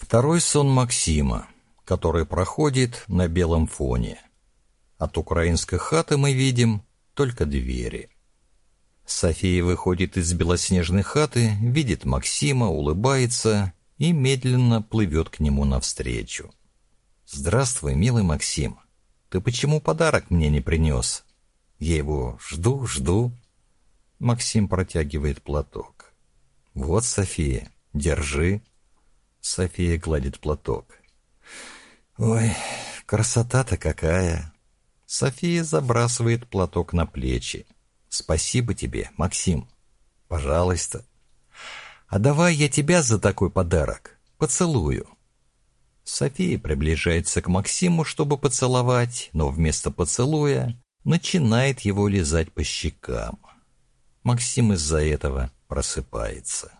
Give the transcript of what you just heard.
Второй сон Максима, который проходит на белом фоне. От украинской хаты мы видим только двери. София выходит из белоснежной хаты, видит Максима, улыбается и медленно плывет к нему навстречу. «Здравствуй, милый Максим. Ты почему подарок мне не принес? Я его жду, жду». Максим протягивает платок. «Вот, София, держи». София гладит платок. «Ой, красота-то какая!» София забрасывает платок на плечи. «Спасибо тебе, Максим. Пожалуйста. А давай я тебя за такой подарок поцелую». София приближается к Максиму, чтобы поцеловать, но вместо поцелуя начинает его лизать по щекам. Максим из-за этого просыпается.